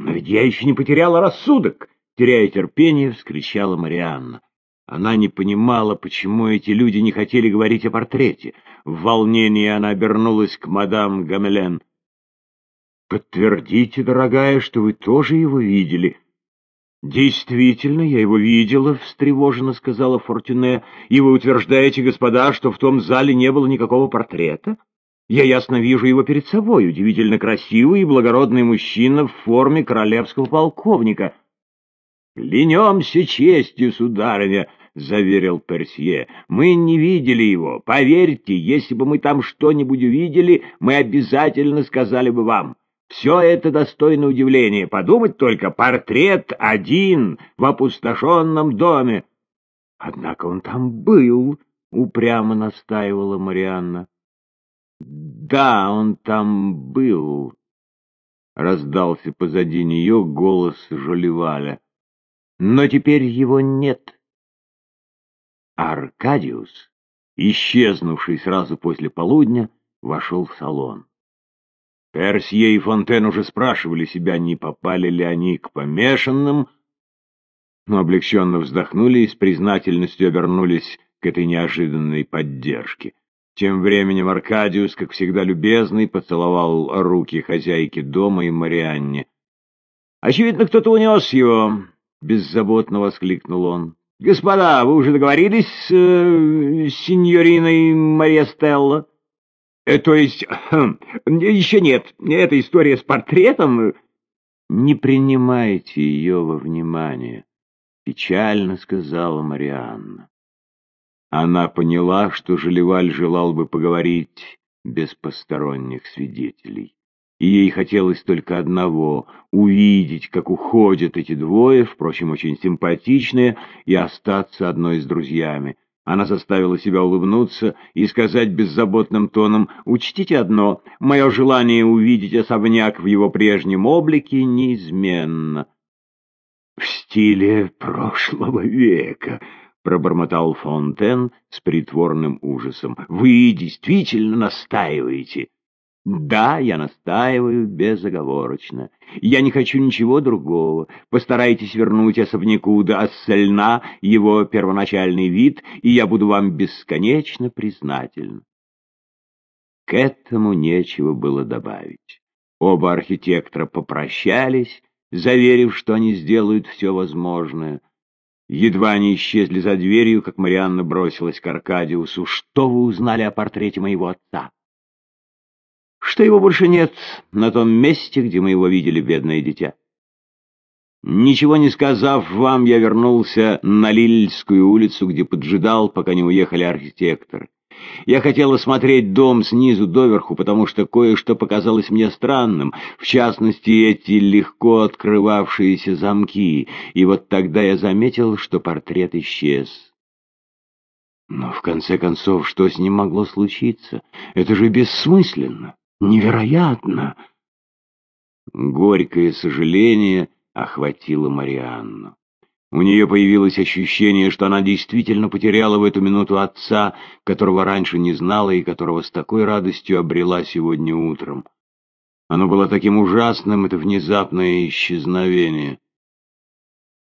Но ведь я еще не потеряла рассудок, теряя терпение, вскричала Марианна. Она не понимала, почему эти люди не хотели говорить о портрете. В волнении она обернулась к мадам Гамелен. «Подтвердите, дорогая, что вы тоже его видели». «Действительно, я его видела», — встревоженно сказала Фортюне. «И вы утверждаете, господа, что в том зале не было никакого портрета?» Я ясно вижу его перед собой, удивительно красивый и благородный мужчина в форме королевского полковника. «Клянемся честью, сударыня!» — заверил Персье. «Мы не видели его. Поверьте, если бы мы там что-нибудь увидели, мы обязательно сказали бы вам. Все это достойно удивления. Подумать только, портрет один в опустошенном доме». «Однако он там был», — упрямо настаивала Марианна. «Да, он там был», — раздался позади нее голос Жолеваля. «Но теперь его нет». Аркадиус, исчезнувший сразу после полудня, вошел в салон. Персье и Фонтен уже спрашивали себя, не попали ли они к помешанным, но облегченно вздохнули и с признательностью обернулись к этой неожиданной поддержке. Тем временем Аркадиус, как всегда любезный, поцеловал руки хозяйки дома и Марианне. «Очевидно, кто-то унес его!» — беззаботно воскликнул он. «Господа, вы уже договорились с э, сеньориной Мария Стелла?» э, «То есть, э, еще нет. Эта история с портретом...» «Не принимайте ее во внимание», — печально сказала Марианна. Она поняла, что Желеваль желал бы поговорить без посторонних свидетелей. И ей хотелось только одного — увидеть, как уходят эти двое, впрочем, очень симпатичные, и остаться одной с друзьями. Она заставила себя улыбнуться и сказать беззаботным тоном, «Учтите одно, мое желание увидеть особняк в его прежнем облике неизменно». «В стиле прошлого века», — пробормотал Фонтен с притворным ужасом. «Вы действительно настаиваете?» «Да, я настаиваю безоговорочно. Я не хочу ничего другого. Постарайтесь вернуть особняку до Ассельна его первоначальный вид, и я буду вам бесконечно признателен». К этому нечего было добавить. Оба архитектора попрощались, заверив, что они сделают все возможное. Едва они исчезли за дверью, как Марианна бросилась к Аркадиусу. «Что вы узнали о портрете моего отца?» «Что его больше нет на том месте, где мы его видели, бедное дитя». Ничего не сказав вам, я вернулся на Лильскую улицу, где поджидал, пока не уехали архитекторы. Я хотел осмотреть дом снизу доверху, потому что кое-что показалось мне странным, в частности, эти легко открывавшиеся замки, и вот тогда я заметил, что портрет исчез. Но в конце концов, что с ним могло случиться? Это же бессмысленно, невероятно. Горькое сожаление охватило Марианну. У нее появилось ощущение, что она действительно потеряла в эту минуту отца, которого раньше не знала и которого с такой радостью обрела сегодня утром. Оно было таким ужасным, это внезапное исчезновение.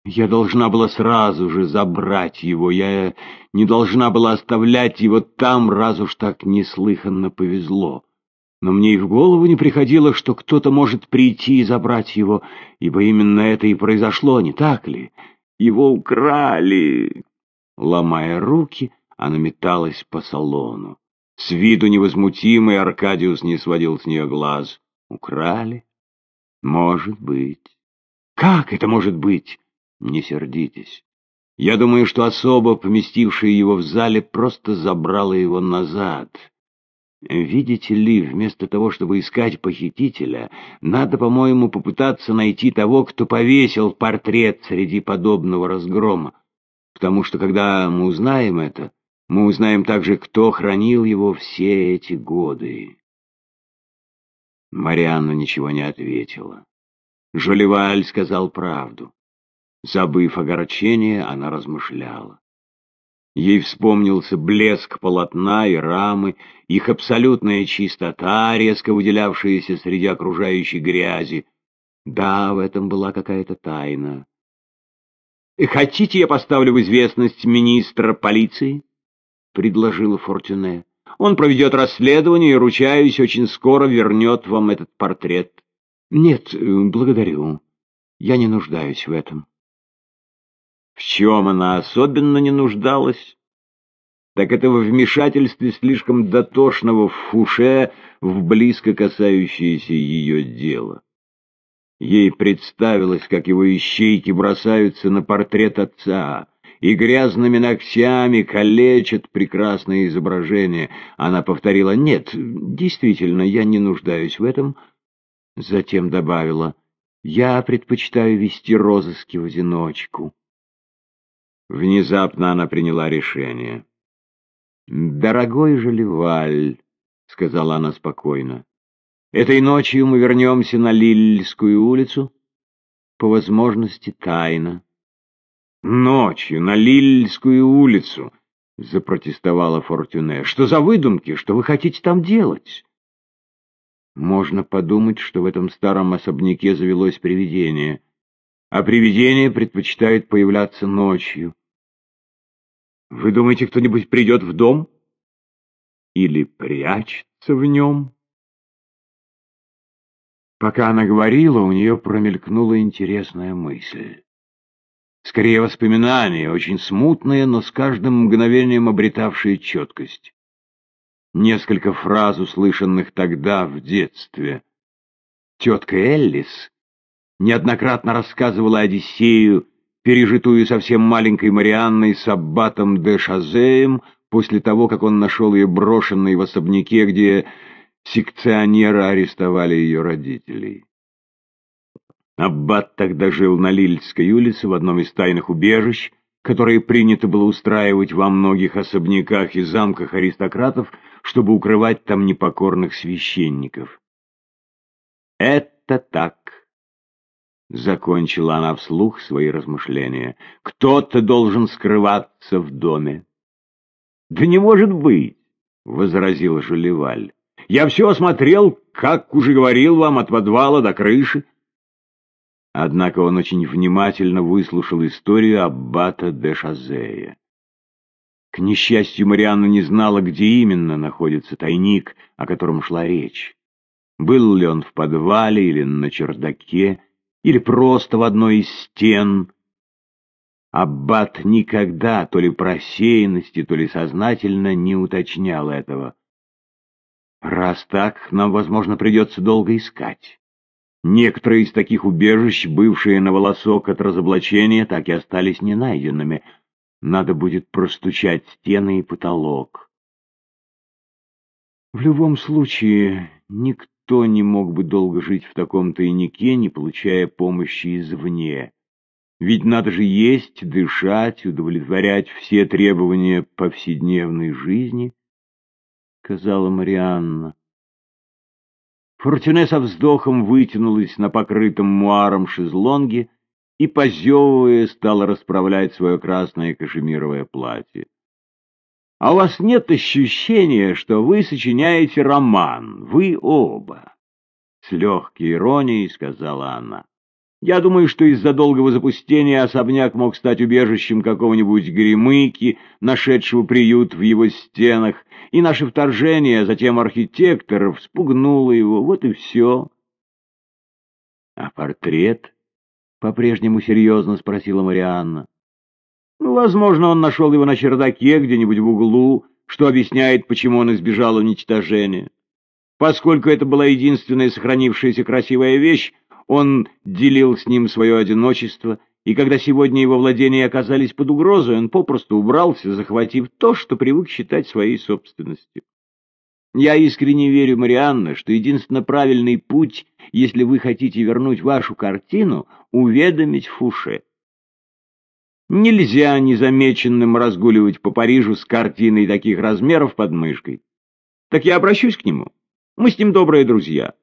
Я должна была сразу же забрать его, я не должна была оставлять его там, раз уж так неслыханно повезло. Но мне и в голову не приходило, что кто-то может прийти и забрать его, ибо именно это и произошло, не так ли? Его украли!» Ломая руки, она металась по салону. С виду невозмутимый Аркадиус не сводил с нее глаз. «Украли? Может быть». «Как это может быть?» «Не сердитесь. Я думаю, что особо, поместившая его в зале, просто забрала его назад». Видите ли, вместо того, чтобы искать похитителя, надо, по-моему, попытаться найти того, кто повесил портрет среди подобного разгрома. Потому что, когда мы узнаем это, мы узнаем также, кто хранил его все эти годы. Марианна ничего не ответила. Жолеваль сказал правду. Забыв огорчение, она размышляла. Ей вспомнился блеск полотна и рамы, их абсолютная чистота, резко выделявшаяся среди окружающей грязи. Да, в этом была какая-то тайна. «Хотите, я поставлю в известность министра полиции?» — предложила Фортюне. «Он проведет расследование и, ручаюсь, очень скоро вернет вам этот портрет». «Нет, благодарю. Я не нуждаюсь в этом». В чем она особенно не нуждалась? Так это во вмешательстве слишком дотошного Фуше в близко касающееся ее дело. Ей представилось, как его ищейки бросаются на портрет отца и грязными ногтями калечат прекрасное изображение. Она повторила «Нет, действительно, я не нуждаюсь в этом». Затем добавила «Я предпочитаю вести розыски в одиночку». Внезапно она приняла решение. «Дорогой Жалеваль», — сказала она спокойно, — «этой ночью мы вернемся на Лильскую улицу, по возможности тайно». «Ночью на Лильскую улицу», — запротестовала Фортюне. «Что за выдумки? Что вы хотите там делать?» Можно подумать, что в этом старом особняке завелось привидение, а привидение предпочитает появляться ночью. Вы думаете, кто-нибудь придет в дом? Или прячется в нем? Пока она говорила, у нее промелькнула интересная мысль. Скорее воспоминание, очень смутное, но с каждым мгновением обретавшее четкость. Несколько фраз, услышанных тогда, в детстве. Тетка Эллис неоднократно рассказывала Одиссею пережитую совсем маленькой Марианной с аббатом де Шазеем после того, как он нашел ее брошенной в особняке, где секционеры арестовали ее родителей. Аббат тогда жил на Лильской улице в одном из тайных убежищ, которые принято было устраивать во многих особняках и замках аристократов, чтобы укрывать там непокорных священников. Это так. Закончила она вслух свои размышления. «Кто-то должен скрываться в доме». «Да не может быть!» — возразил Жулеваль. «Я все осмотрел, как уже говорил вам, от подвала до крыши». Однако он очень внимательно выслушал историю аббата де Шазея. К несчастью, Марианна не знала, где именно находится тайник, о котором шла речь. Был ли он в подвале или на чердаке, или просто в одной из стен. Аббат никогда, то ли по рассеянности, то ли сознательно, не уточнял этого. Раз так, нам, возможно, придется долго искать. Некоторые из таких убежищ, бывшие на волосок от разоблачения, так и остались не найденными. Надо будет простучать стены и потолок. В любом случае, никто Никто не мог бы долго жить в таком тайнике, не получая помощи извне. Ведь надо же есть, дышать, удовлетворять все требования повседневной жизни, — сказала Марианна. Фортюне со вздохом вытянулась на покрытом муаром шезлонге и, позевывая, стала расправлять свое красное кашемировое платье. А у вас нет ощущения, что вы сочиняете роман, вы оба? С легкой иронией сказала она. Я думаю, что из-за долгого запустения особняк мог стать убежищем какого-нибудь гремыки, нашедшего приют в его стенах, и наше вторжение, а затем архитекторов, спугнуло его, вот и все. — А портрет? — по-прежнему серьезно спросила Марианна. Ну, возможно, он нашел его на чердаке где-нибудь в углу, что объясняет, почему он избежал уничтожения. Поскольку это была единственная сохранившаяся красивая вещь, он делил с ним свое одиночество, и когда сегодня его владения оказались под угрозой, он попросту убрался, захватив то, что привык считать своей собственностью. Я искренне верю, Марианна, что единственно правильный путь, если вы хотите вернуть вашу картину, уведомить Фуше. Нельзя незамеченным разгуливать по Парижу с картиной таких размеров под мышкой. Так я обращусь к нему. Мы с ним добрые друзья.